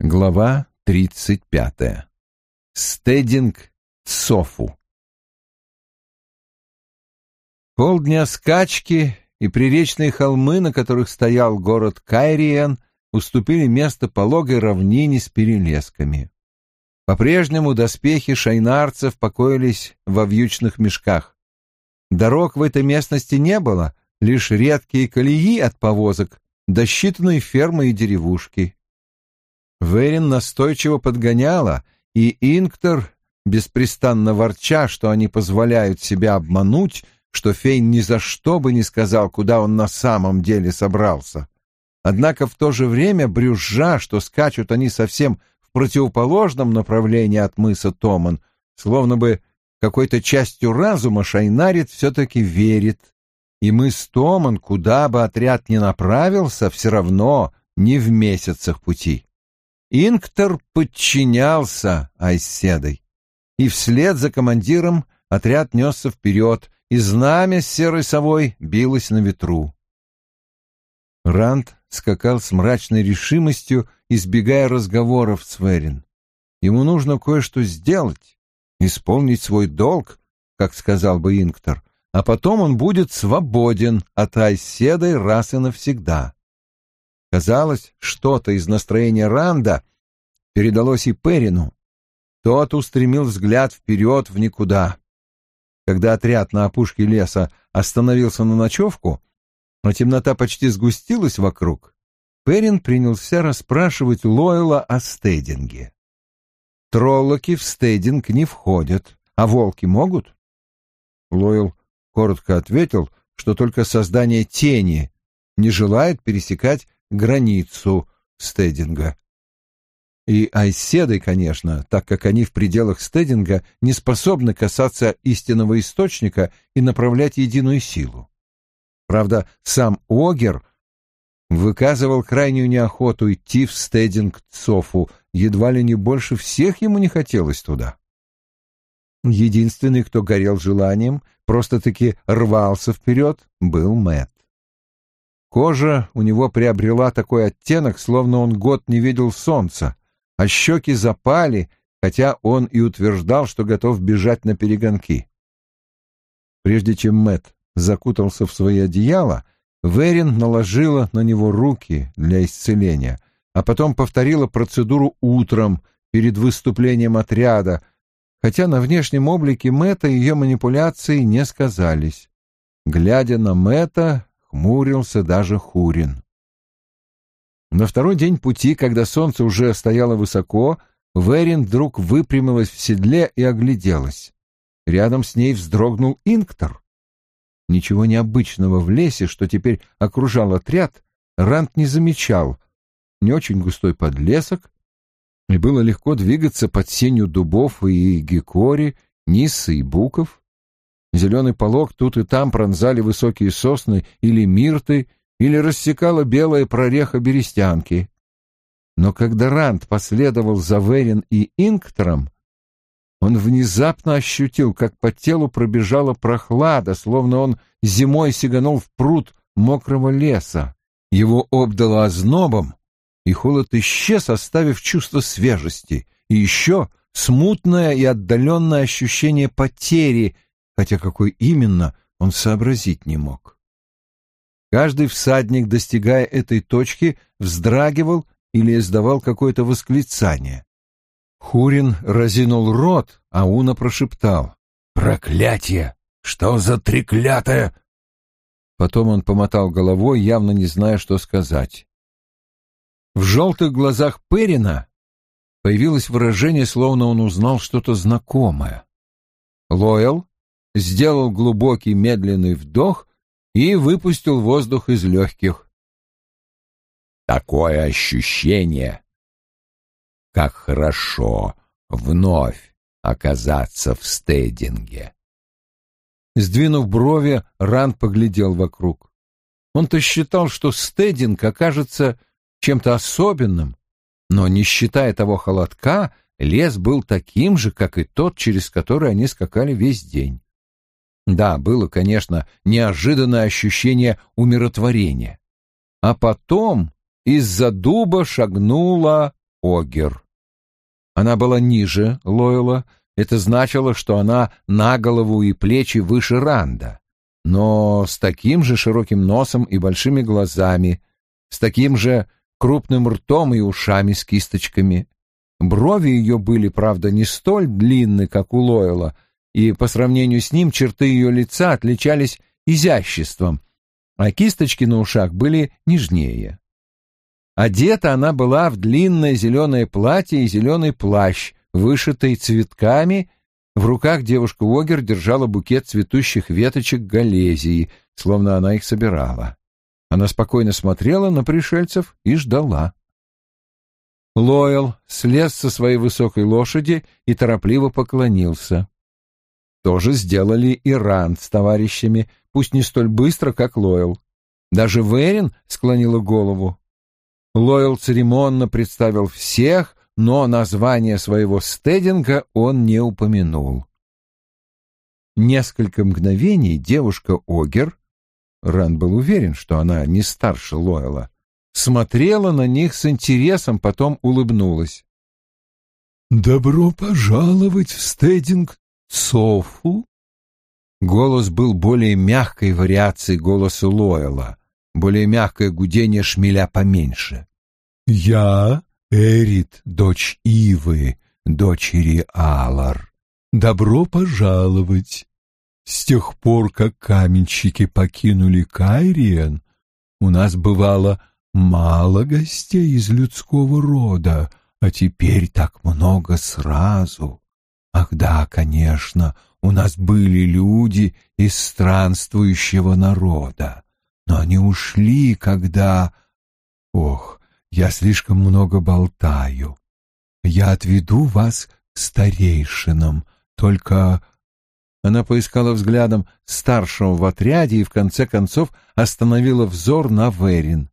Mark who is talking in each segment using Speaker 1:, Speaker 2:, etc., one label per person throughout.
Speaker 1: Глава тридцать пятая. Стединг Софу. Полдня скачки и приречные холмы, на которых стоял город Кайриен, уступили место пологой равнине с перелесками. По-прежнему доспехи шайнарцев покоились во вьючных мешках. Дорог в этой местности не было, лишь редкие колеи от повозок, да фермы и деревушки. Верин настойчиво подгоняла, и Инктор, беспрестанно ворча, что они позволяют себя обмануть, что Фейн ни за что бы не сказал, куда он на самом деле собрался. Однако в то же время брюзжа, что скачут они совсем в противоположном направлении от мыса Томан, словно бы какой-то частью разума Шайнарит все-таки верит. И мыс Томан, куда бы отряд ни направился, все равно не в месяцах пути. Инктор подчинялся Айседой, и вслед за командиром отряд несся вперед, и знамя с серой совой билось на ветру. Ранд скакал с мрачной решимостью, избегая разговоров с Верин. Ему нужно кое-что сделать, исполнить свой долг, как сказал бы Инктор, а потом он будет свободен от Айседой раз и навсегда. Казалось, что-то из настроения Ранда передалось и Перину. Тот устремил взгляд вперед в никуда. Когда отряд на опушке леса остановился на ночевку, а темнота почти сгустилась вокруг, Перин принялся расспрашивать Лойла о стейдинге. Троллоки в стейдинг не входят, а волки могут? Лойл коротко ответил, что только создание тени не желает пересекать границу стединга. И айседы, конечно, так как они в пределах стединга не способны касаться истинного источника и направлять единую силу. Правда, сам Огер выказывал крайнюю неохоту идти в стединг Цофу, едва ли не больше всех ему не хотелось туда. Единственный, кто горел желанием, просто-таки рвался вперед, был Мэтт. Кожа у него приобрела такой оттенок, словно он год не видел солнца, а щеки запали, хотя он и утверждал, что готов бежать на перегонки. Прежде чем Мэт закутался в свои одеяла, Верин наложила на него руки для исцеления, а потом повторила процедуру утром перед выступлением отряда, хотя на внешнем облике Мэта ее манипуляции не сказались. Глядя на Мэта, хмурился даже Хурин. На второй день пути, когда солнце уже стояло высоко, Верин вдруг выпрямилась в седле и огляделась. Рядом с ней вздрогнул Инктор. Ничего необычного в лесе, что теперь окружал отряд, Рант не замечал. Не очень густой подлесок, и было легко двигаться под сенью дубов и гекори, нисы и буков. Зеленый полог тут и там пронзали высокие сосны или мирты, или рассекала белая прореха берестянки. Но когда Ранд последовал за Верин и Инктором, он внезапно ощутил, как по телу пробежала прохлада, словно он зимой сиганул в пруд мокрого леса. Его обдало ознобом, и холод исчез, оставив чувство свежести, и еще смутное и отдаленное ощущение потери — хотя какой именно он сообразить не мог. Каждый всадник, достигая этой точки, вздрагивал или издавал какое-то восклицание. Хурин разинул рот, а Уна прошептал «Проклятие! Что за треклятое!» Потом он помотал головой, явно не зная, что сказать. В желтых глазах Перина появилось выражение, словно он узнал что-то знакомое. Лоэл сделал глубокий медленный вдох и выпустил воздух из легких. Такое ощущение, как хорошо вновь оказаться в стейдинге. Сдвинув брови, Ранд поглядел вокруг. Он-то считал, что стейдинг окажется чем-то особенным, но, не считая того холодка, лес был таким же, как и тот, через который они скакали весь день. Да, было, конечно, неожиданное ощущение умиротворения. А потом из-за дуба шагнула Огер. Она была ниже Лойла, это значило, что она на голову и плечи выше Ранда, но с таким же широким носом и большими глазами, с таким же крупным ртом и ушами с кисточками. Брови ее были, правда, не столь длинны, как у Лойла, и по сравнению с ним черты ее лица отличались изяществом, а кисточки на ушах были нежнее. Одета она была в длинное зеленое платье и зеленый плащ, вышитый цветками. В руках девушка Уогер держала букет цветущих веточек галезии, словно она их собирала. Она спокойно смотрела на пришельцев и ждала. Лойл слез со своей высокой лошади и торопливо поклонился. То же сделали и Ранд с товарищами, пусть не столь быстро, как Лойл. Даже Верин склонила голову. Лойл церемонно представил всех, но название своего стединга он не упомянул. Несколько мгновений девушка Огер, Ран был уверен, что она не старше Лойла, смотрела на них с интересом, потом улыбнулась. «Добро пожаловать в стединг Софу?» Голос был более мягкой вариацией голоса Лойла, более мягкое гудение шмеля поменьше. «Я Эрит, дочь Ивы, дочери Алар. Добро пожаловать!» С тех пор, как каменщики покинули Кайриен, у нас бывало мало гостей из людского рода, а теперь так много сразу. Ах да, конечно, у нас были люди из странствующего народа, но они ушли, когда... Ох, я слишком много болтаю. Я отведу вас к старейшинам, только... Она поискала взглядом старшего в отряде и в конце концов остановила взор на Верин.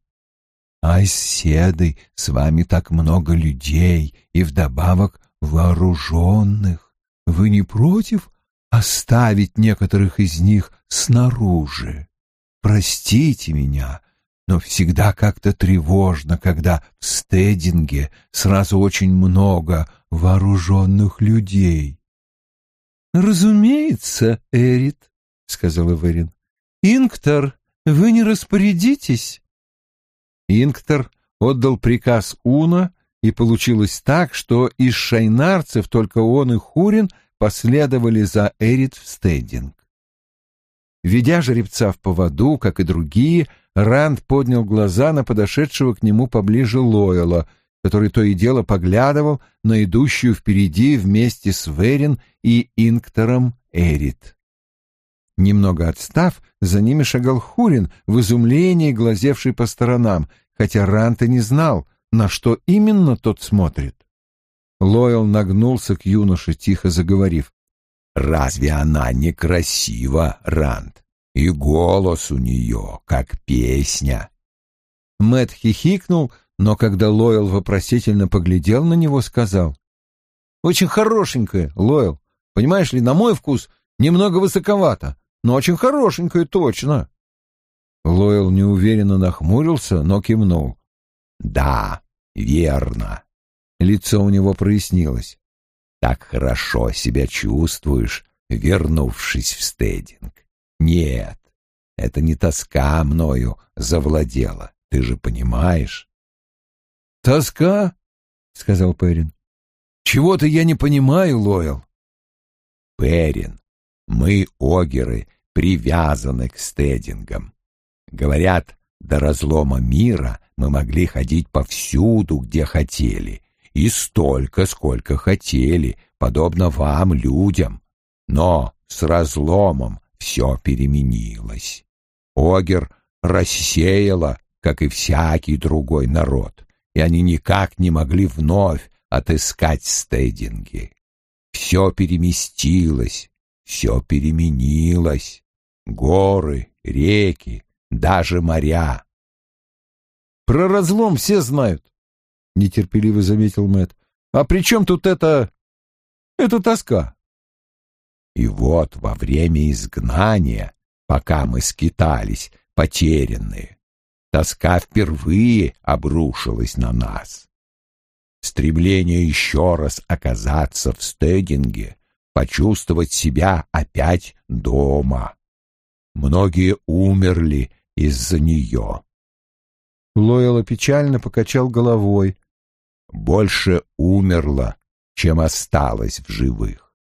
Speaker 1: «Ай, седы, с вами так много людей и вдобавок вооруженных. Вы не против оставить некоторых из них снаружи? Простите меня, но всегда как-то тревожно, когда в стединге сразу очень много вооруженных людей». «Разумеется, Эрит», — сказала Верин. «Инктор, вы не распорядитесь?» Инктор отдал приказ Уна, и получилось так, что из шайнарцев только он и Хурин последовали за Эрит в стендинг. Ведя жеребца в поводу, как и другие, Ранд поднял глаза на подошедшего к нему поближе Лойла, который то и дело поглядывал на идущую впереди вместе с Верин и Инктором Эрит. Немного отстав, за ними шагал Хурин, в изумлении глазевший по сторонам, хотя Ранта не знал, на что именно тот смотрит. Лойл нагнулся к юноше, тихо заговорив. «Разве она не красива, Рант? И голос у нее, как песня!» Мэт хихикнул, но когда Лойл вопросительно поглядел на него, сказал. «Очень хорошенькая, Лойл. Понимаешь ли, на мой вкус немного высоковато, но очень хорошенькая точно. Лойл неуверенно нахмурился, но кивнул. Да, верно. Лицо у него прояснилось. Так хорошо себя чувствуешь, вернувшись в стединг. Нет, это не тоска мною завладела, ты же понимаешь. Тоска? сказал Перин. Чего-то я не понимаю, Лойл. Перин, мы, огеры, привязаны к стедингам. Говорят, до разлома мира мы могли ходить повсюду, где хотели, и столько, сколько хотели, подобно вам, людям. Но с разломом все переменилось. Огер рассеяла, как и всякий другой народ, и они никак не могли вновь отыскать стейдинги. Все переместилось, все переменилось горы, реки, даже моря. Про разлом все знают, нетерпеливо заметил Мэт. А при чем тут это... это тоска? И вот во время изгнания, пока мы скитались, потерянные, тоска впервые обрушилась на нас.
Speaker 2: стремление еще раз оказаться в стединге, почувствовать себя опять дома. Многие умерли из-за нее.
Speaker 1: Лойла печально покачал головой.
Speaker 2: Больше умерло, чем осталось в живых.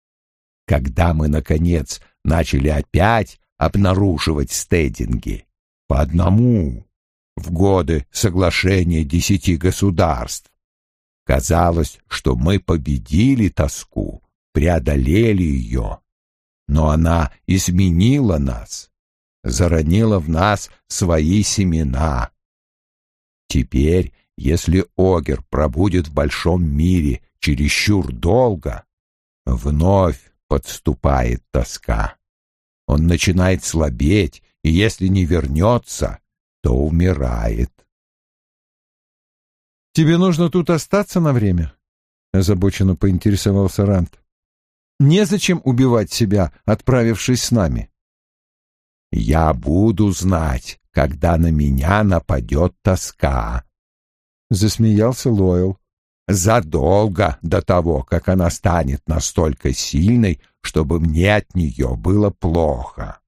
Speaker 2: Когда мы, наконец, начали опять обнаруживать стединги, по одному, в годы соглашения десяти государств, казалось, что мы победили тоску, преодолели ее, но она изменила нас, заронила в нас свои семена. Теперь, если Огер пробудет в большом мире чересчур долго, вновь подступает тоска. Он начинает слабеть, и если не вернется, то умирает.
Speaker 1: «Тебе нужно тут остаться на время?» — озабоченно поинтересовался Рант. «Незачем убивать себя, отправившись с нами».
Speaker 2: «Я буду знать, когда на меня нападет тоска», — засмеялся Лойл. «Задолго до того, как она станет настолько сильной, чтобы мне от нее было плохо.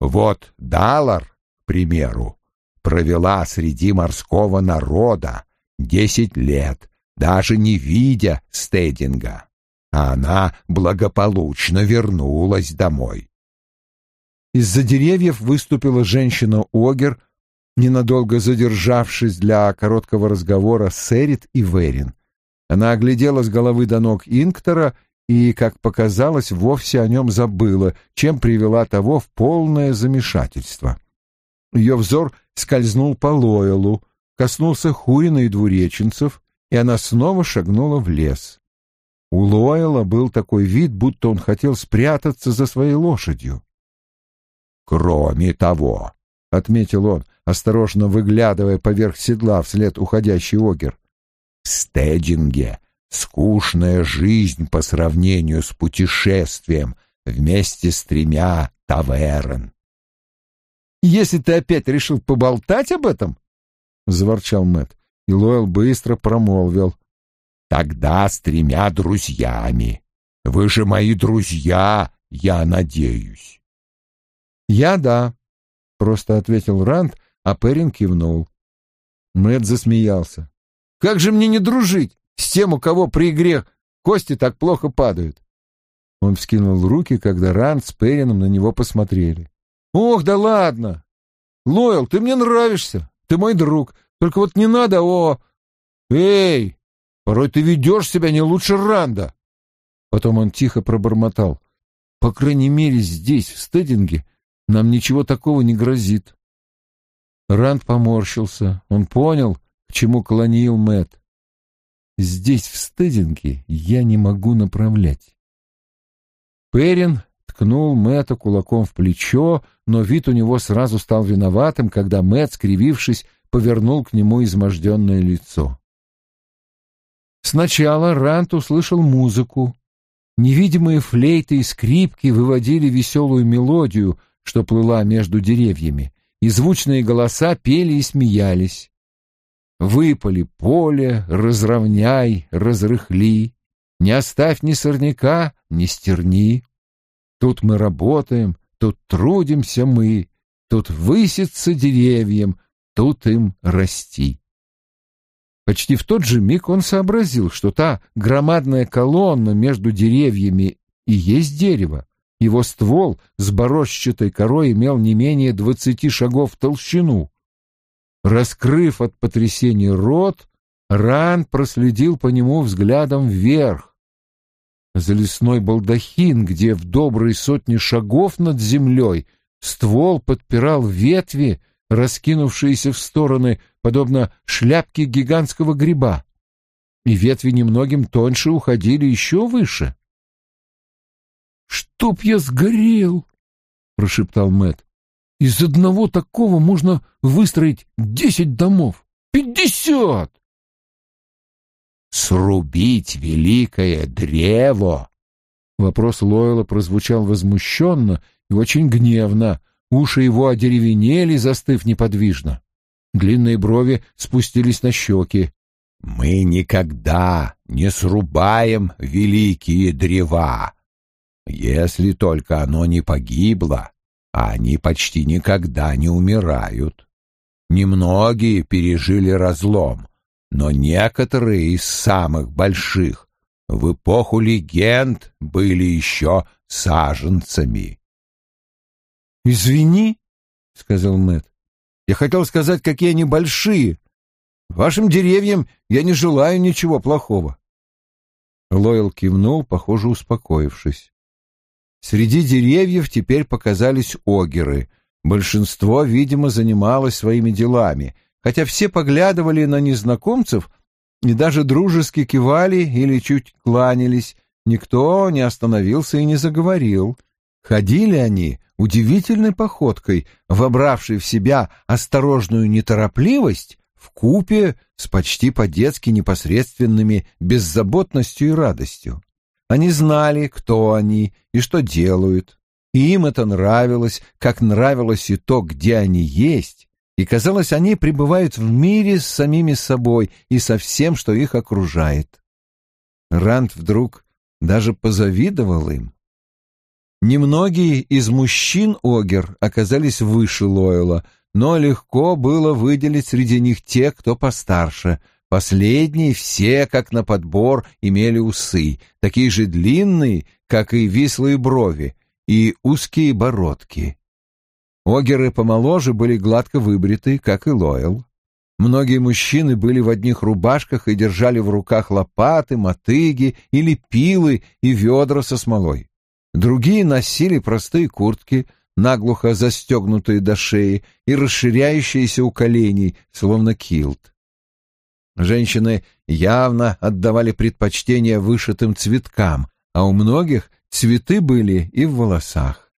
Speaker 2: Вот Далар, к примеру, провела среди морского народа десять лет, даже не видя стединга, а она благополучно вернулась домой.
Speaker 1: Из-за деревьев выступила женщина-огер, ненадолго задержавшись для короткого разговора с Эрит и Верин. Она оглядела с головы до ног Инктора и, как показалось, вовсе о нем забыла, чем привела того в полное замешательство. Ее взор скользнул по Лойлу, коснулся Хурина и двуреченцев, и она снова шагнула в лес. У Лойла был такой вид, будто он хотел спрятаться за своей лошадью.
Speaker 2: «Кроме того», — отметил он, осторожно выглядывая поверх седла вслед уходящий огер, — «в стединге скучная жизнь по сравнению с путешествием вместе с тремя таверн».
Speaker 1: «Если ты опять решил поболтать об этом, — заворчал Мэт, и Лойл быстро промолвил.
Speaker 2: «Тогда с тремя друзьями. Вы же мои друзья, я надеюсь».
Speaker 1: «Я да», — просто ответил Ранд, а Перин кивнул. Мэт засмеялся. «Как же мне не дружить с тем, у кого при игре кости так плохо падают?» Он вскинул руки, когда Ранд с Перином на него посмотрели. «Ох, да ладно! Лойл, ты мне нравишься. Ты мой друг. Только вот не надо, о... Эй! Порой ты ведешь себя не лучше Ранда. Потом он тихо пробормотал. По крайней мере, здесь, в стединге, нам ничего такого не грозит. Ранд поморщился. Он понял, к чему клонил Мэт. Здесь, в стединге, я не могу направлять. Перин ткнул Мэтта кулаком в плечо, но вид у него сразу стал виноватым, когда Мэтт, скривившись, повернул к нему изможденное лицо. Сначала Рант услышал музыку. Невидимые флейты и скрипки выводили веселую мелодию, что плыла между деревьями, и звучные голоса пели и смеялись. Выпали поле, разровняй, разрыхли, не оставь ни сорняка, ни стерни. Тут мы работаем, тут трудимся мы, тут высится деревьям, тут им расти. Почти в тот же миг он сообразил, что та громадная колонна между деревьями и есть дерево. Его ствол с борозчатой корой имел не менее двадцати шагов в толщину. Раскрыв от потрясения рот, Ран проследил по нему взглядом вверх, за лесной балдахин, где в добрые сотни шагов над землей ствол подпирал ветви, раскинувшиеся в стороны, подобно шляпке гигантского гриба, и ветви немногим тоньше уходили еще выше. «Чтоб я сгорел!» — прошептал Мэт. «Из одного такого можно выстроить десять домов, пятьдесят!»
Speaker 2: срубить великое древо?
Speaker 1: Вопрос Лойла прозвучал возмущенно и очень гневно. Уши его одеревенели, застыв неподвижно. Длинные брови спустились на щеки.
Speaker 2: Мы никогда не срубаем великие древа, если только оно не погибло, а они почти никогда не умирают. Немногие пережили разлом, но некоторые из самых больших в эпоху легенд были еще саженцами.
Speaker 1: «Извини», — сказал Мэт, — «я хотел сказать, какие они большие. Вашим деревьям я не желаю ничего плохого». Лойл кивнул, похоже, успокоившись. Среди деревьев теперь показались огеры. Большинство, видимо, занималось своими делами, хотя все поглядывали на незнакомцев и даже дружески кивали или чуть кланялись, никто не остановился и не заговорил. Ходили они удивительной походкой, вобравшей в себя осторожную неторопливость, в купе с почти по-детски непосредственными беззаботностью и радостью. Они знали, кто они и что делают, и им это нравилось, как нравилось и то, где они есть, и, казалось, они пребывают в мире с самими собой и со всем, что их окружает. Ранд вдруг даже позавидовал им. Немногие из мужчин Огер оказались выше Лойла, но легко было выделить среди них тех, кто постарше. Последние все, как на подбор, имели усы, такие же длинные, как и вислые брови, и узкие бородки. Огеры помоложе были гладко выбриты, как и Лойл. Многие мужчины были в одних рубашках и держали в руках лопаты, мотыги или пилы и ведра со смолой. Другие носили простые куртки, наглухо застегнутые до шеи и расширяющиеся у коленей, словно килт. Женщины явно отдавали предпочтение вышитым цветкам, а у многих цветы были и в волосах.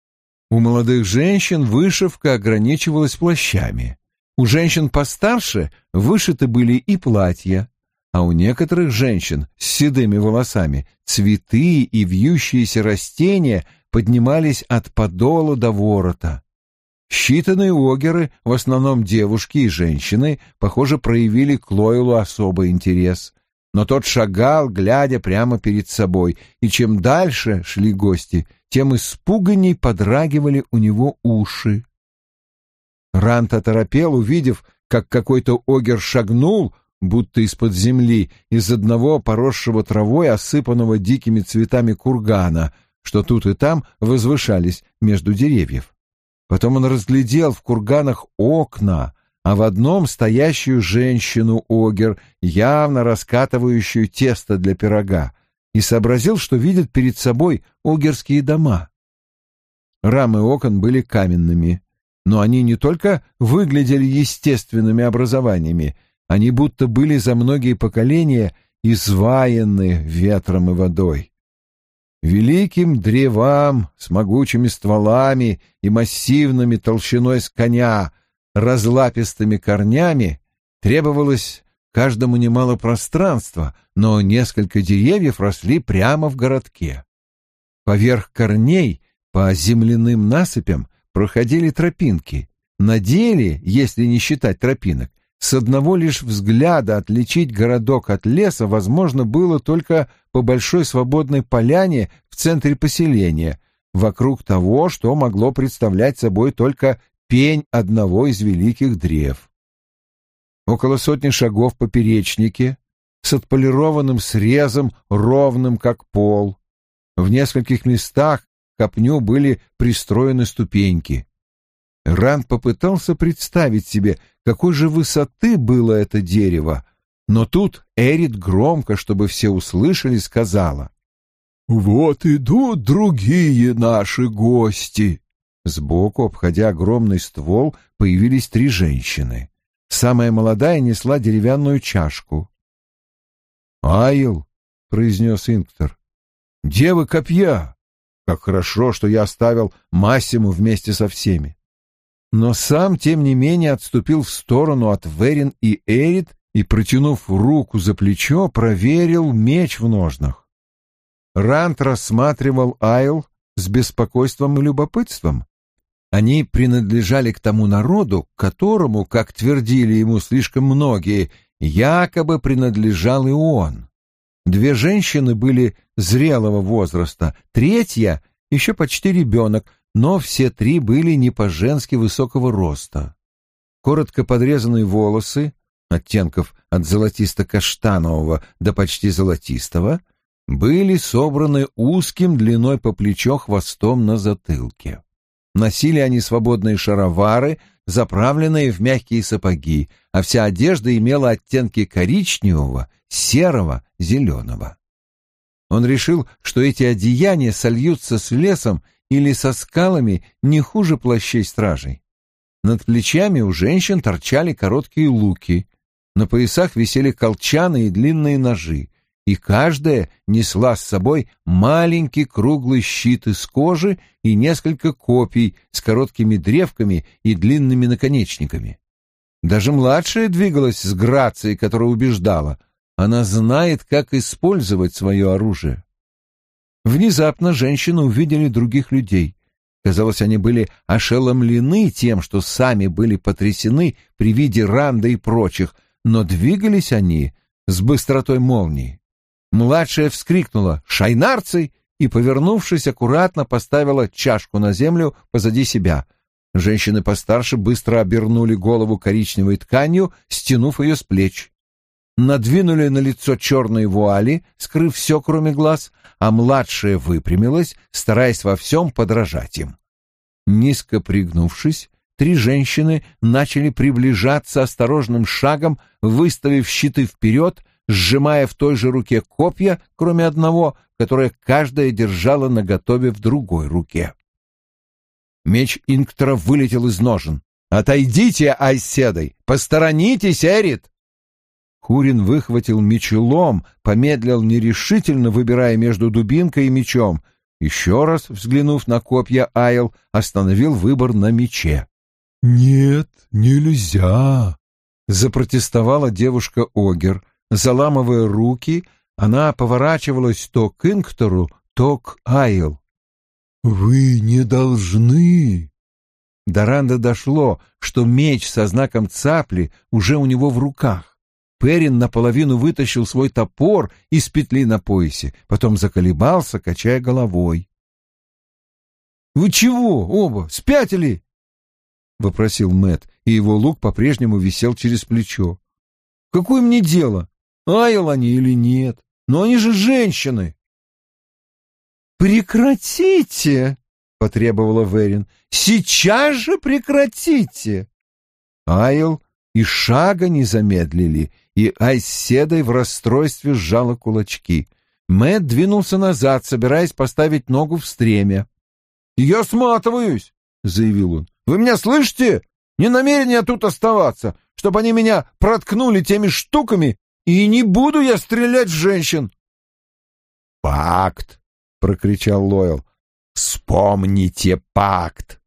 Speaker 1: У молодых женщин вышивка ограничивалась плащами. У женщин постарше вышиты были и платья, а у некоторых женщин с седыми волосами цветы и вьющиеся растения поднимались от подола до ворота. Считанные огеры, в основном девушки и женщины, похоже, проявили к Лойлу особый интерес. Но тот шагал, глядя прямо перед собой, и чем дальше шли гости, тем испуганней подрагивали у него уши. Рант оторопел, увидев, как какой-то огер шагнул, будто из-под земли, из одного поросшего травой, осыпанного дикими цветами кургана, что тут и там возвышались между деревьев. Потом он разглядел в курганах окна, а в одном стоящую женщину-огер, явно раскатывающую тесто для пирога, и сообразил, что видит перед собой огерские дома. Рамы окон были каменными, но они не только выглядели естественными образованиями, они будто были за многие поколения изваяны ветром и водой. Великим древам с могучими стволами и массивными толщиной с коня, разлапистыми корнями требовалось каждому немало пространства, но несколько деревьев росли прямо в городке. Поверх корней по земляным насыпям проходили тропинки. На деле, если не считать тропинок, с одного лишь взгляда отличить городок от леса возможно было только по большой свободной поляне в центре поселения, вокруг того, что могло представлять собой только пень одного из великих древ. Около сотни шагов по перечнике, с отполированным срезом, ровным как пол. В нескольких местах к копню были пристроены ступеньки. Ранд попытался представить себе, какой же высоты было это дерево, но тут Эрит громко, чтобы все услышали, сказала. «Вот идут другие наши гости!» Сбоку, обходя огромный ствол, появились три женщины. Самая молодая несла деревянную чашку. «Айл», — произнес Инктор, — «девы копья! Как хорошо, что я оставил Массиму вместе со всеми но сам, тем не менее, отступил в сторону от Верин и Эрит и, протянув руку за плечо, проверил меч в ножнах. Рант рассматривал Айл с беспокойством и любопытством. Они принадлежали к тому народу, которому, как твердили ему слишком многие, якобы принадлежал и он. Две женщины были зрелого возраста, третья — еще почти ребенок, но все три были не по-женски высокого роста. Коротко подрезанные волосы, оттенков от золотисто-каштанового до почти золотистого, были собраны узким длиной по плечо хвостом на затылке. Носили они свободные шаровары, заправленные в мягкие сапоги, а вся одежда имела оттенки коричневого, серого, зеленого. Он решил, что эти одеяния сольются с лесом или со скалами не хуже плащей стражей. Над плечами у женщин торчали короткие луки, на поясах висели колчаны и длинные ножи, и каждая несла с собой маленький круглый щит из кожи и несколько копий с короткими древками и длинными наконечниками. Даже младшая двигалась с грацией, которая убеждала. Она знает, как использовать свое оружие. Внезапно женщины увидели других людей. Казалось, они были ошеломлены тем, что сами были потрясены при виде Ранда и прочих, но двигались они с быстротой молнии. Младшая вскрикнула «Шайнарцы!» и, повернувшись, аккуратно поставила чашку на землю позади себя. Женщины постарше быстро обернули голову коричневой тканью, стянув ее с плеч. Надвинули на лицо черные вуали, скрыв все, кроме глаз, а младшая выпрямилась, стараясь во всем подражать им. Низко пригнувшись, три женщины начали приближаться осторожным шагом, выставив щиты вперед, сжимая в той же руке копья, кроме одного, которое каждая держала наготове в другой руке. Меч Инктора вылетел из ножен. «Отойдите, Айседой! Посторонитесь, Эрит!» Хурин выхватил мечелом, помедлил нерешительно, выбирая между дубинкой и мечом. Еще раз, взглянув на копья Айл, остановил выбор на мече.
Speaker 2: «Нет, нельзя!»
Speaker 1: — запротестовала девушка Огер. Заламывая руки, она поворачивалась то к Инктору, то к Айл.
Speaker 2: «Вы не должны!»
Speaker 1: До Ранда дошло, что меч со знаком цапли уже у него в руках. Перин наполовину вытащил свой топор из петли на поясе, потом заколебался, качая головой. «Вы чего, оба, спятили?» — вопросил Мэт, и его лук по-прежнему висел через плечо. «Какое мне дело, Айл они или нет? Но они же женщины!» «Прекратите!» — потребовала Верин. «Сейчас же прекратите!» Айл и шага не замедлили, и Айседой в расстройстве сжала кулачки. Мэт двинулся назад, собираясь поставить ногу в стремя. «Я сматываюсь!» — заявил он. «Вы меня слышите? Не намерен я тут оставаться, чтобы они меня проткнули теми штуками, и не буду я стрелять в женщин!»
Speaker 2: «Пакт!» — прокричал Лойл. «Вспомните пакт!»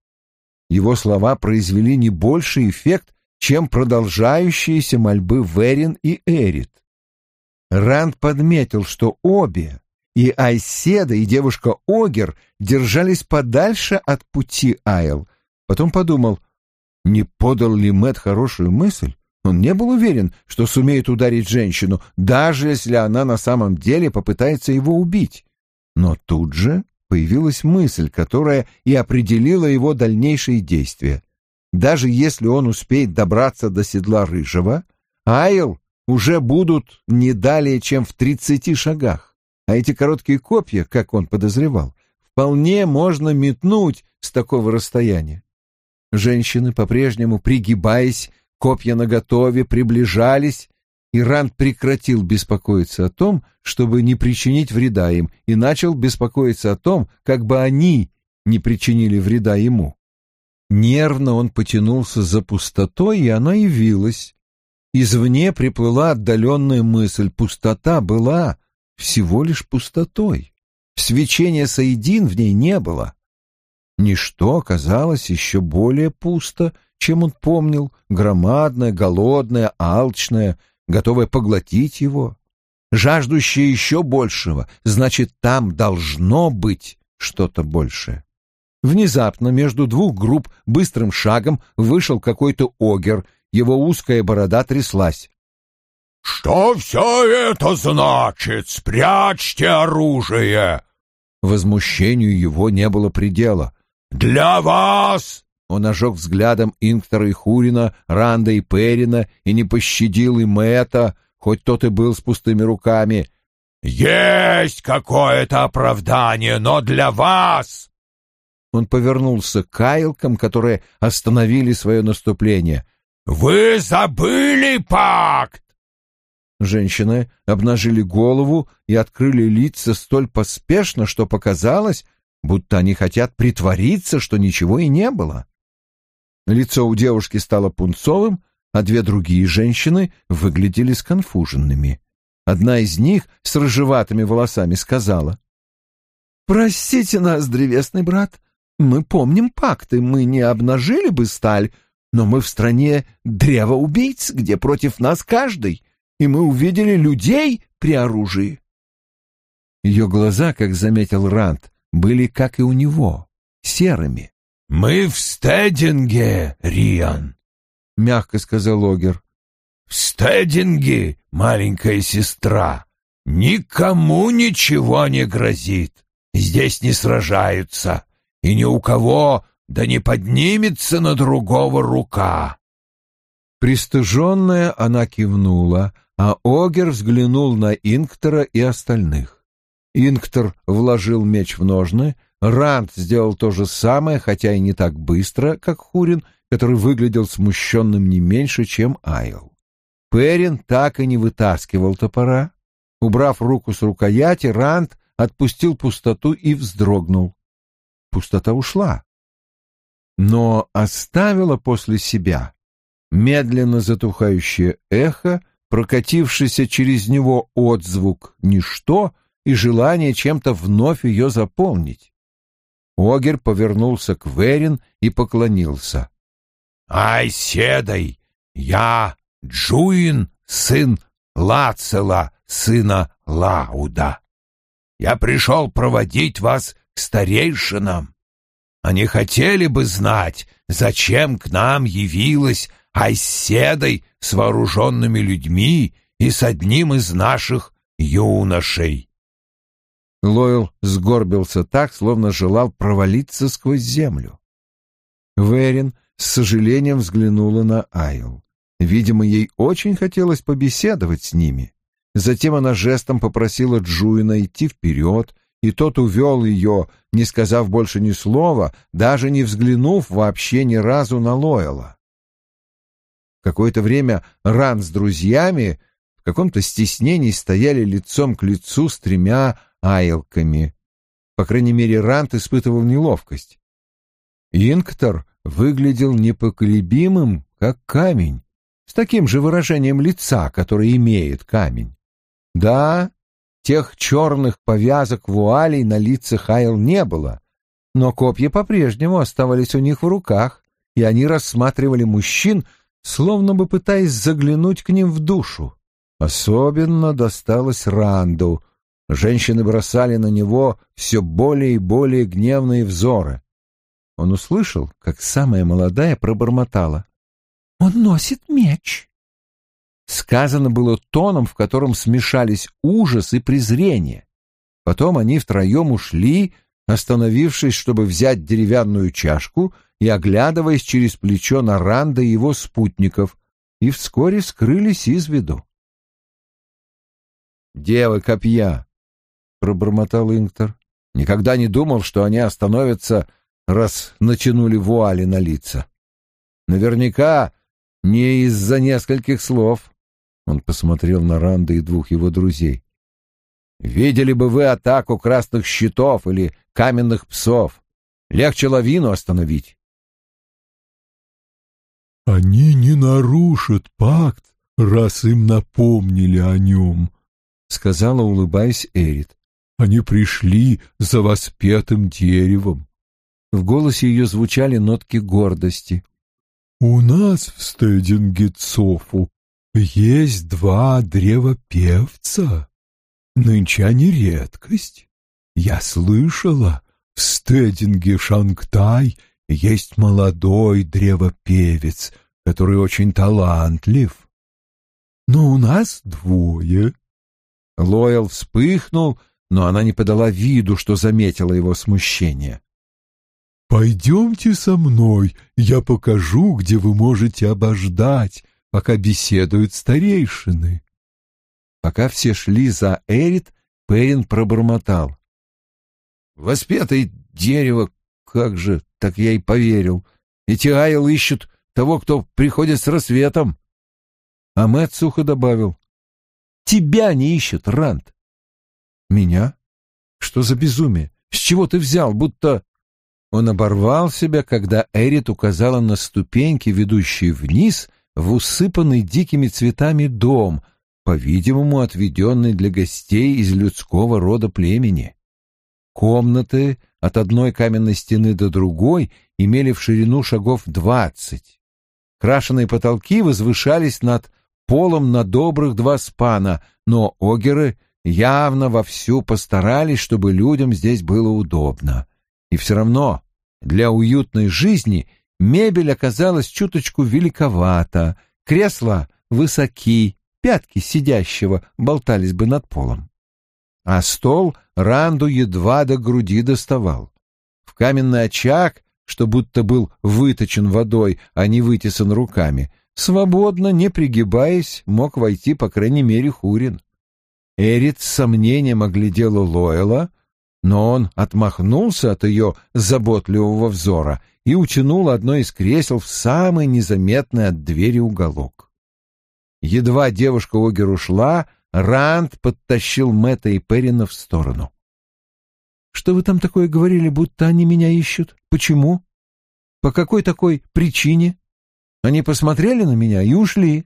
Speaker 1: Его слова произвели не больший эффект, чем продолжающиеся мольбы Верин и Эрит. Ранд подметил, что обе, и Айседа, и девушка Огер, держались подальше от пути Айл. Потом подумал, не подал ли Мэт хорошую мысль? Он не был уверен, что сумеет ударить женщину, даже если она на самом деле попытается его убить. Но тут же появилась мысль, которая и определила его дальнейшие действия. Даже если он успеет добраться до седла Рыжего, Айл уже будут не далее, чем в тридцати шагах. А эти короткие копья, как он подозревал, вполне можно метнуть с такого расстояния. Женщины, по-прежнему пригибаясь, копья наготове, приближались, и Ранд прекратил беспокоиться о том, чтобы не причинить вреда им, и начал беспокоиться о том, как бы они не причинили вреда ему. Нервно он потянулся за пустотой, и она явилась. Извне приплыла отдаленная мысль. Пустота была всего лишь пустотой. Свечения Саидин в ней не было. Ничто оказалось еще более пусто, чем он помнил, громадное, голодное, алчное, готовое поглотить его. Жаждущее еще большего, значит, там должно быть что-то большее. Внезапно между двух групп быстрым шагом вышел какой-то огер, его узкая борода тряслась.
Speaker 2: Что все это значит? Спрячьте оружие!»
Speaker 1: Возмущению его не было предела.
Speaker 2: «Для вас!»
Speaker 1: Он ожег взглядом Инктора и Хурина, Ранда и Перина и не пощадил и Мэтта, хоть тот и был с пустыми руками.
Speaker 2: «Есть какое-то оправдание, но для вас!»
Speaker 1: Он повернулся к кайлкам, которые остановили свое наступление.
Speaker 2: «Вы забыли пакт!»
Speaker 1: Женщины обнажили голову и открыли лица столь поспешно, что показалось, будто они хотят притвориться, что ничего и не было. Лицо у девушки стало пунцовым, а две другие женщины выглядели сконфуженными. Одна из них с рыжеватыми волосами сказала, «Простите нас, древесный брат, мы помним пакты, мы не обнажили бы сталь, но мы в стране древоубийц, где против нас каждый, и мы увидели людей при оружии. Ее глаза, как заметил Рант, были, как и у него, серыми.
Speaker 2: «Мы в Стединге, Риан», — мягко сказал Огер. «В Стединге, маленькая сестра, никому ничего не грозит. Здесь не сражаются, и ни у кого да не поднимется на другого рука».
Speaker 1: Пристыженная она кивнула, а Огер взглянул на Инктора и остальных. Инктор вложил меч в ножны, Ранд сделал то же самое, хотя и не так быстро, как Хурин, который выглядел смущенным не меньше, чем Айл. Перин так и не вытаскивал топора. Убрав руку с рукояти, Ранд отпустил пустоту и вздрогнул. Пустота ушла, но оставила после себя медленно затухающее эхо, прокатившийся через него отзвук «ничто» и желание чем-то вновь ее заполнить. Огер повернулся к Верин и поклонился.
Speaker 2: «Ай, седой! Я Джуин, сын Лацела, сына Лауда. Я пришел проводить вас старейшинам. Они хотели бы знать, зачем к нам явилась Айседой с вооруженными людьми и с одним из наших юношей.
Speaker 1: Лойл сгорбился так, словно желал провалиться сквозь землю. Верин с сожалением взглянула на Айл. Видимо, ей очень хотелось побеседовать с ними. Затем она жестом попросила Джуина идти вперед, и тот увел ее, не сказав больше ни слова, даже не взглянув вообще ни разу на Лойла. Какое-то время Ран с друзьями в каком-то стеснении стояли лицом к лицу с тремя айлками. По крайней мере, Рант испытывал неловкость. Инктор выглядел непоколебимым, как камень, с таким же выражением лица, которое имеет камень. Да, тех черных повязок вуалей на лицах Айл не было, но копья по-прежнему оставались у них в руках, и они рассматривали мужчин, словно бы пытаясь заглянуть к ним в душу. Особенно досталось Ранду. Женщины бросали на него все более и более гневные взоры. Он услышал, как самая молодая пробормотала. «Он носит меч». Сказано было тоном, в котором смешались ужас и презрение. Потом они втроем ушли, остановившись, чтобы взять деревянную чашку и оглядываясь через плечо на Ранда и его спутников, и вскоре скрылись из виду. «Девы копья!» — пробормотал Инктор. «Никогда не думал, что они остановятся, раз натянули вуали на лица. Наверняка не из-за нескольких слов». Он посмотрел на Ранда и двух его друзей. «Видели бы вы атаку красных щитов или каменных псов. Легче лавину остановить.
Speaker 3: Они не нарушат пакт, раз им напомнили о нем, — сказала, улыбаясь Эрит. Они пришли за воспетым деревом.
Speaker 1: В голосе ее звучали нотки гордости.
Speaker 3: У нас в стединге есть два древопевца. Нынче они редкость. Я слышала, в стединге Шангтай — есть молодой древопевец, который очень талантлив. но у нас двое».
Speaker 1: Лоэл вспыхнул, но она не подала виду, что заметила его смущение.
Speaker 3: «Пойдемте со мной, я покажу, где вы можете обождать, пока беседуют старейшины».
Speaker 1: Пока все шли за Эрит, Перин пробормотал. «Воспетое дерево, как же, так я и поверил. Эти Айл ищут того, кто приходит с рассветом». А Мэтт сухо добавил. «Тебя не ищут, Рант». «Меня? Что за безумие? С чего ты взял, будто...» Он оборвал себя, когда Эрит указала на ступеньки, ведущие вниз, в усыпанный дикими цветами дом, по-видимому, отведенный для гостей из людского рода племени. Комнаты от одной каменной стены до другой имели в ширину шагов двадцать. Крашеные потолки возвышались над полом на добрых два спана, но огеры явно вовсю постарались, чтобы людям здесь было удобно. И все равно для уютной жизни мебель оказалась чуточку великовата, кресла высоки, пятки сидящего болтались бы над полом. А стол Ранду едва до груди доставал. В каменный очаг, что будто был выточен водой, а не вытесан руками, свободно, не пригибаясь, мог войти, по крайней мере, Хурин. Эрит с сомнением оглядела Лойла, но он отмахнулся от ее заботливого взора и утянул одно из кресел в самый незаметный от двери уголок. Едва девушка Огер ушла, Ранд подтащил Мэтта и Перина в сторону. «Что вы там такое говорили, будто они меня ищут? Почему? По какой такой причине? Они посмотрели на меня и ушли».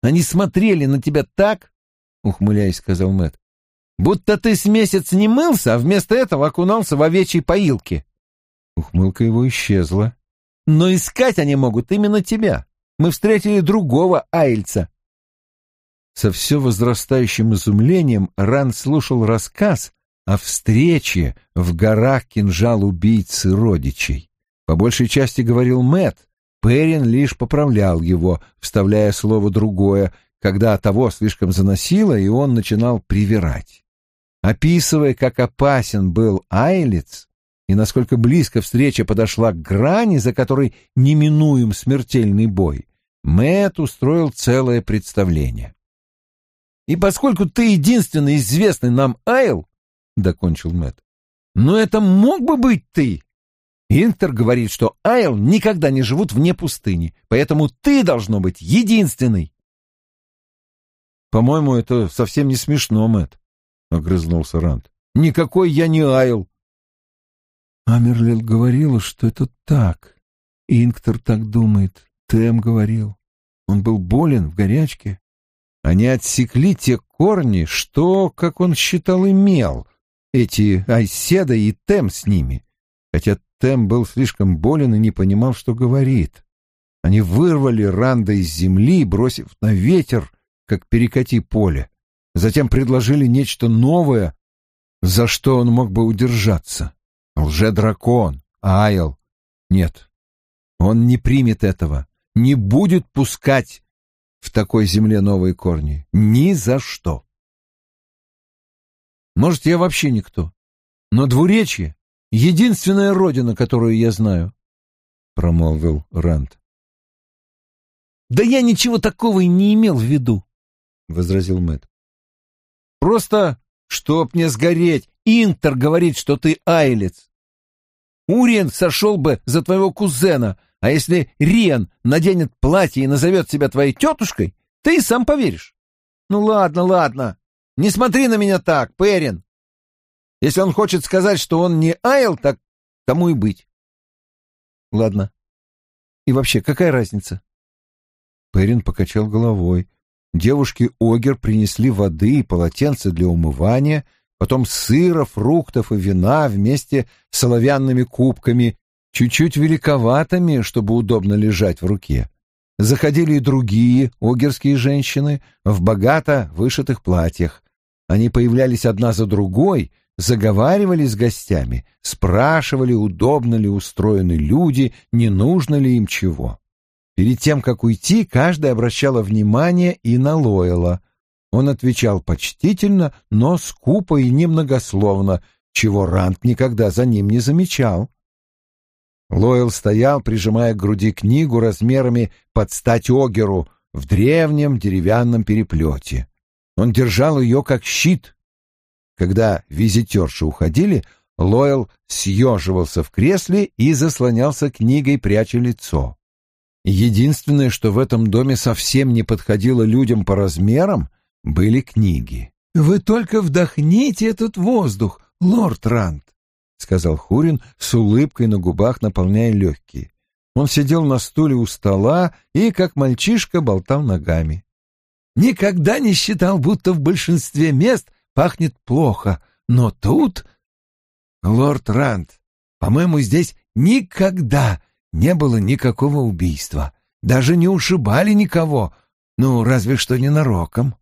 Speaker 1: «Они смотрели на тебя так, — ухмыляясь, сказал Мэтт, — будто ты с месяц не мылся, а вместо этого окунался в овечьей поилке». Ухмылка его исчезла. «Но искать они могут именно тебя. Мы встретили другого Айльца». Со все возрастающим изумлением Ран слушал рассказ о встрече в горах кинжал убийцы родичей. По большей части говорил Мэт, Перин лишь поправлял его, вставляя слово другое, когда того слишком заносило, и он начинал привирать. Описывая, как опасен был Айлиц, и насколько близко встреча подошла к грани, за которой неминуем смертельный бой, Мэт устроил целое представление. «И поскольку ты единственный известный нам Айл, — докончил Мэт, но это мог бы быть ты. Интер говорит, что Айл никогда не живут вне пустыни, поэтому ты должно быть единственный». «По-моему, это совсем не смешно, Мэт, огрызнулся Ранд. «Никакой я не Айл». Амерлил говорила, что это так. Инктор так думает. Тэм говорил. Он был болен в горячке. Они отсекли те корни, что, как он считал, имел. Эти Айседа и Тэм с ними. Хотя Тэм был слишком болен и не понимал, что говорит. Они вырвали Ранда из земли, бросив на ветер, как перекати поле. Затем предложили нечто новое, за что он мог бы удержаться. Лже-дракон, Айл. Нет, он не примет этого, не будет пускать в такой земле новые корни. Ни за что. Может, я вообще никто. Но двуречье — единственная родина, которую я знаю, — промолвил Ранд. «Да я ничего такого и не имел в виду», — возразил Мэтт. «Просто, чтоб не сгореть, Интер говорит, что ты айлец. Уриен сошел бы за твоего кузена, а если Риан наденет платье и назовет себя твоей тетушкой, ты и сам поверишь. Ну ладно, ладно. Не смотри на меня так, Перин. Если он хочет сказать, что он не Айл, так тому и быть. Ладно. И вообще, какая разница? Перин покачал головой. Девушки Огер принесли воды и полотенца для умывания, потом сыра, фруктов и вина вместе с оловянными кубками чуть-чуть великоватыми, чтобы удобно лежать в руке. Заходили и другие огерские женщины в богато вышитых платьях. Они появлялись одна за другой, заговаривали с гостями, спрашивали, удобно ли устроены люди, не нужно ли им чего. Перед тем, как уйти, каждая обращала внимание и на Лойла. Он отвечал почтительно, но скупо и немногословно, чего Рант никогда за ним не замечал. Лойл стоял, прижимая к груди книгу размерами под стать Огеру в древнем деревянном переплете. Он держал ее как щит. Когда визитерши уходили, Лойл съеживался в кресле и заслонялся книгой, пряча лицо. Единственное, что в этом доме совсем не подходило людям по размерам, были книги. «Вы только вдохните этот воздух, лорд Рант», — сказал Хурин с улыбкой на губах, наполняя легкие. Он сидел на стуле у стола и, как мальчишка, болтал ногами. «Никогда не считал, будто в большинстве мест пахнет плохо, но тут...» «Лорд Рант, по-моему, здесь никогда не было никакого убийства. Даже не ушибали никого, ну, разве что ненароком».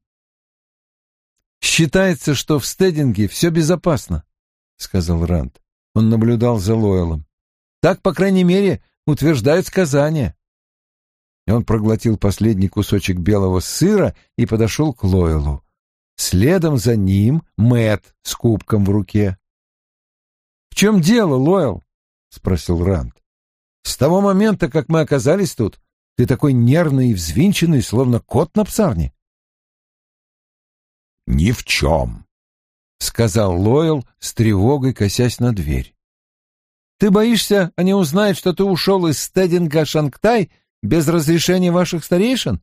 Speaker 1: «Считается, что в стединге все безопасно», — сказал Ранд. Он наблюдал за Лойлом. «Так, по крайней мере, утверждают сказания». Он проглотил последний кусочек белого сыра и подошел к Лойлу. Следом за ним Мэт с кубком в руке. «В чем дело, Лойл?» — спросил Ранд. «С того момента, как мы оказались тут, ты такой нервный и взвинченный, словно кот на псарне».
Speaker 2: «Ни в чем», — сказал Лойл с тревогой, косясь на дверь.
Speaker 1: «Ты боишься, они узнают, что ты ушел из стединга Шангтай без разрешения ваших старейшин?»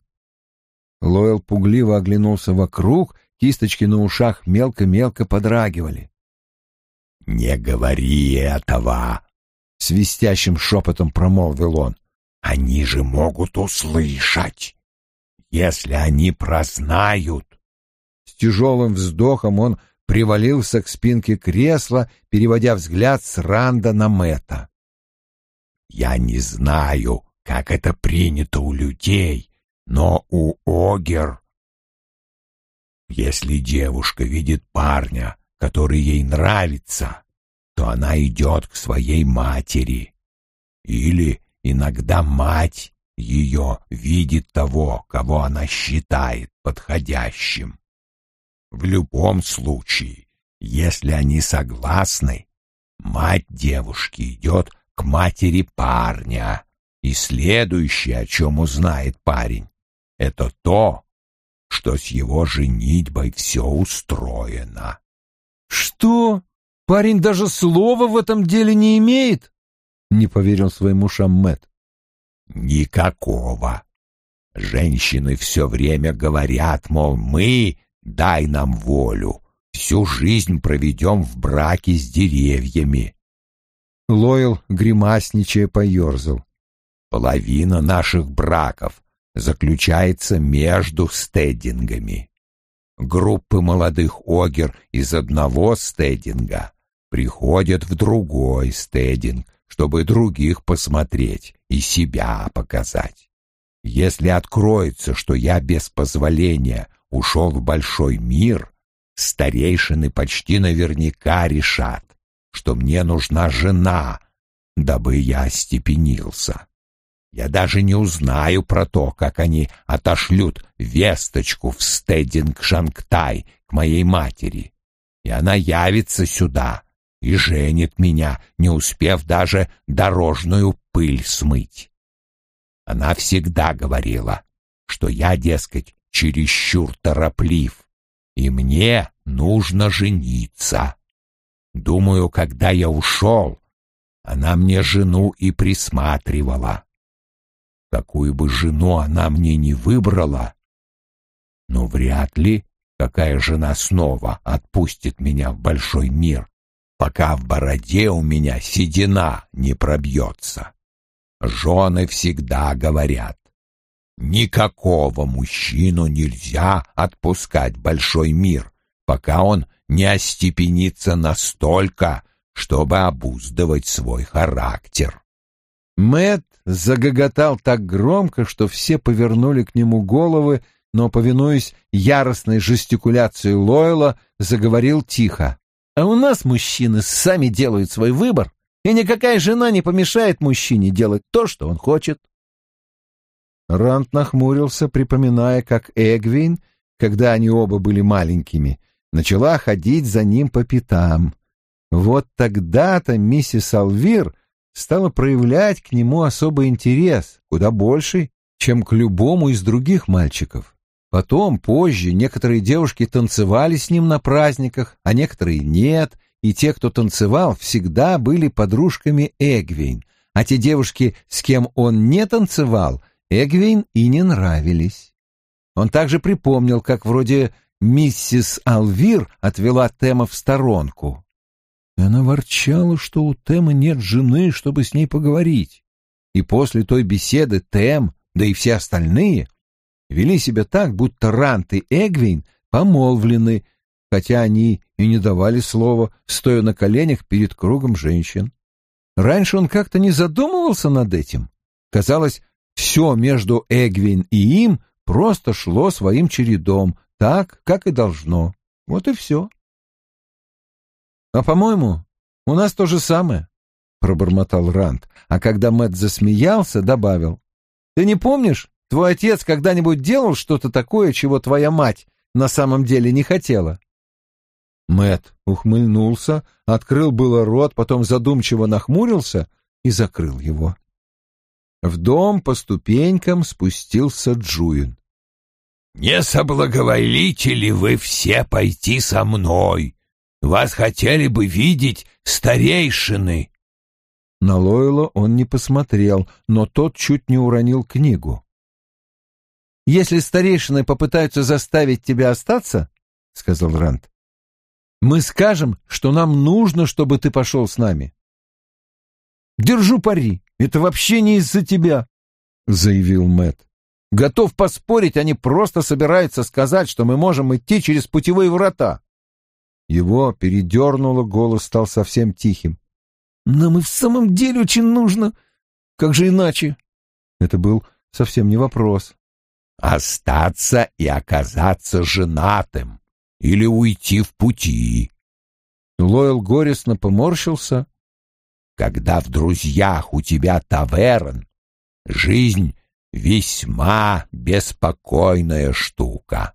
Speaker 1: Лойл пугливо оглянулся вокруг, кисточки на ушах мелко-мелко подрагивали.
Speaker 2: «Не говори этого!» — свистящим шепотом промолвил он. «Они же могут услышать! Если они прознают,
Speaker 1: с тяжелым вздохом он привалился к спинке кресла, переводя взгляд с Ранда на Мэтта.
Speaker 2: «Я не знаю, как это принято у людей, но у Огер...» Если девушка видит парня, который ей нравится, то она идет к своей матери. Или иногда мать ее видит того, кого она считает подходящим. В любом случае, если они согласны, мать девушки идет к матери парня, и следующее, о чем узнает парень, это то, что с его женитьбой все устроено.
Speaker 1: «Что? Парень даже слова в этом деле не имеет?» — не поверил своим ушам Мэтт.
Speaker 2: «Никакого. Женщины все время говорят, мол, мы Дай нам волю. Всю жизнь проведем в браке с деревьями.
Speaker 1: Лойл, гримасничая, поерзал.
Speaker 2: Половина наших браков заключается между стедингами. Группы молодых огер из одного стединга приходят в другой стединг, чтобы других посмотреть и себя показать. Если откроется, что я без позволения ушел в большой мир, старейшины почти наверняка решат, что мне нужна жена, дабы я остепенился. Я даже не узнаю про то, как они отошлют весточку в Стединг-Шангтай к моей матери, и она явится сюда и женит меня, не успев даже дорожную пыль смыть. Она всегда говорила, что я, дескать, чересчур тороплив, и мне нужно жениться. Думаю, когда я ушел, она мне жену и присматривала. Какую бы жену она мне не выбрала, но вряд ли какая жена снова отпустит меня в большой мир, пока в бороде у меня седина не пробьется. Жены всегда говорят, Никакого мужчину нельзя отпускать в большой мир, пока он не остепенится настолько, чтобы обуздывать свой характер.
Speaker 1: Мэт загоготал так громко, что все повернули к нему головы, но, повинуясь яростной жестикуляции Лойла, заговорил тихо. «А у нас мужчины сами делают свой выбор, и никакая жена не помешает мужчине делать то, что он хочет. Рант нахмурился, припоминая, как Эгвин, когда они оба были маленькими, начала ходить за ним по пятам. Вот тогда-то миссис Алвир стала проявлять к нему особый интерес, куда больший, чем к любому из других мальчиков. Потом, позже, некоторые девушки танцевали с ним на праздниках, а некоторые нет, и те, кто танцевал, всегда были подружками Эгвин, а те девушки, с кем он не танцевал, Эгвин и не нравились. Он также припомнил, как вроде миссис Алвир отвела Тема в сторонку. Она ворчала, что у Темы нет жены, чтобы с ней поговорить. И после той беседы Тем, да и все остальные, вели себя так, будто Рант и Эгвин помолвлены, хотя они и не давали слова, стоя на коленях перед кругом женщин. Раньше он как-то не задумывался над этим. Казалось, все между Эгвин и им просто шло своим чередом, так, как и должно. Вот и все. — А, по-моему, у нас то же самое, — пробормотал Ранд, а когда Мэтт засмеялся, добавил. — Ты не помнишь, твой отец когда-нибудь делал что-то такое, чего твоя мать на самом деле не хотела? Мэт ухмыльнулся, открыл было рот, потом задумчиво нахмурился и закрыл его. В дом по ступенькам спустился Джуин.
Speaker 2: «Не соблаговолите ли вы все пойти со мной? Вас хотели бы видеть старейшины».
Speaker 1: На Лойла он не посмотрел, но тот чуть не уронил книгу. «Если старейшины попытаются заставить тебя остаться, — сказал Рант, мы скажем, что нам нужно, чтобы ты пошел с нами. Держу пари, это вообще не из-за тебя, заявил Мэт. Готов поспорить, они просто собираются сказать, что мы можем идти через путевые врата. Его передернуло, голос стал совсем тихим. Нам и в самом деле очень нужно. Как же иначе? Это был совсем не вопрос.
Speaker 2: Остаться и оказаться женатым или уйти в пути.
Speaker 1: Лойл горестно поморщился.
Speaker 2: Когда в друзьях у тебя таверн, жизнь весьма беспокойная штука.